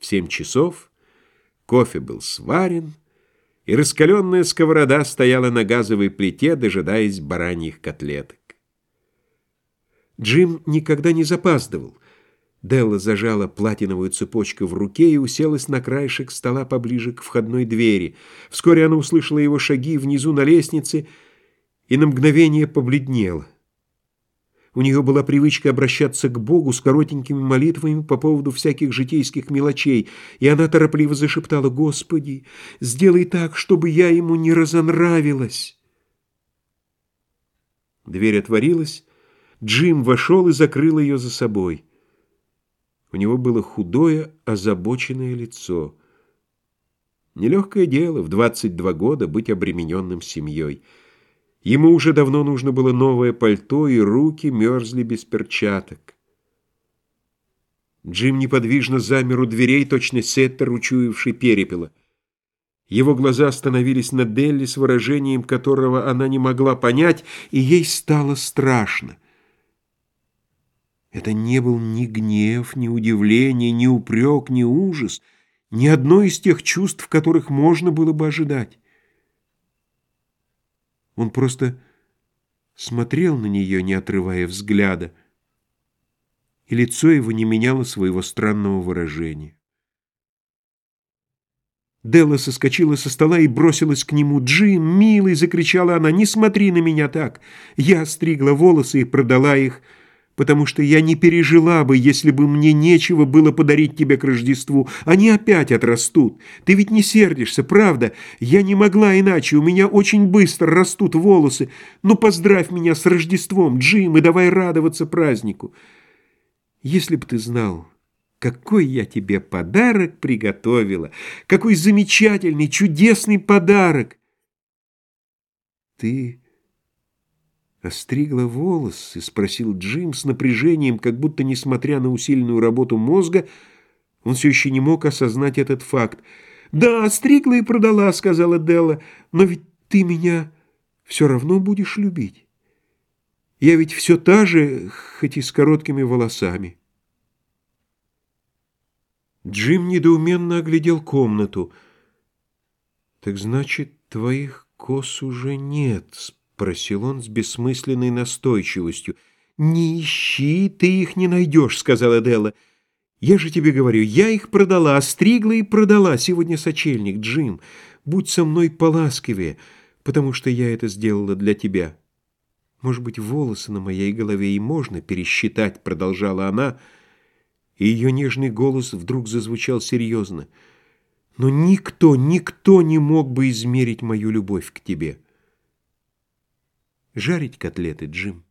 В семь часов кофе был сварен, и раскаленная сковорода стояла на газовой плите, дожидаясь бараньих котлеток. Джим никогда не запаздывал. Делла зажала платиновую цепочку в руке и уселась на краешек стола поближе к входной двери. Вскоре она услышала его шаги внизу на лестнице и на мгновение побледнела. У нее была привычка обращаться к Богу с коротенькими молитвами по поводу всяких житейских мелочей, и она торопливо зашептала «Господи, сделай так, чтобы я ему не разонравилась». Дверь отворилась, Джим вошел и закрыл ее за собой. У него было худое, озабоченное лицо. Нелегкое дело в 22 года быть обремененным семьей. Ему уже давно нужно было новое пальто, и руки мерзли без перчаток. Джим неподвижно замер у дверей, точно сеттер, учуявший перепела. Его глаза остановились на Делли с выражением, которого она не могла понять, и ей стало страшно. Это не был ни гнев, ни удивление, ни упрек, ни ужас, ни одно из тех чувств, которых можно было бы ожидать. Он просто смотрел на нее, не отрывая взгляда, и лицо его не меняло своего странного выражения. Делла соскочила со стола и бросилась к нему. «Джим, милый!» — закричала она. «Не смотри на меня так! Я стригла волосы и продала их» потому что я не пережила бы, если бы мне нечего было подарить тебе к Рождеству. Они опять отрастут. Ты ведь не сердишься, правда? Я не могла иначе, у меня очень быстро растут волосы. Ну, поздравь меня с Рождеством, Джим, и давай радоваться празднику. Если бы ты знал, какой я тебе подарок приготовила, какой замечательный, чудесный подарок. Ты «Остригла волосы?» — спросил Джим с напряжением, как будто, несмотря на усиленную работу мозга, он все еще не мог осознать этот факт. «Да, остригла и продала», — сказала Делла, «но ведь ты меня все равно будешь любить. Я ведь все та же, хоть и с короткими волосами». Джим недоуменно оглядел комнату. «Так значит, твоих кос уже нет?» Просил он с бессмысленной настойчивостью. «Не ищи, ты их не найдешь», — сказала Делла. «Я же тебе говорю, я их продала, стригла и продала. Сегодня сочельник, Джим. Будь со мной поласковее, потому что я это сделала для тебя». «Может быть, волосы на моей голове и можно пересчитать», — продолжала она, и ее нежный голос вдруг зазвучал серьезно. «Но никто, никто не мог бы измерить мою любовь к тебе». Жарить котлеты, Джим?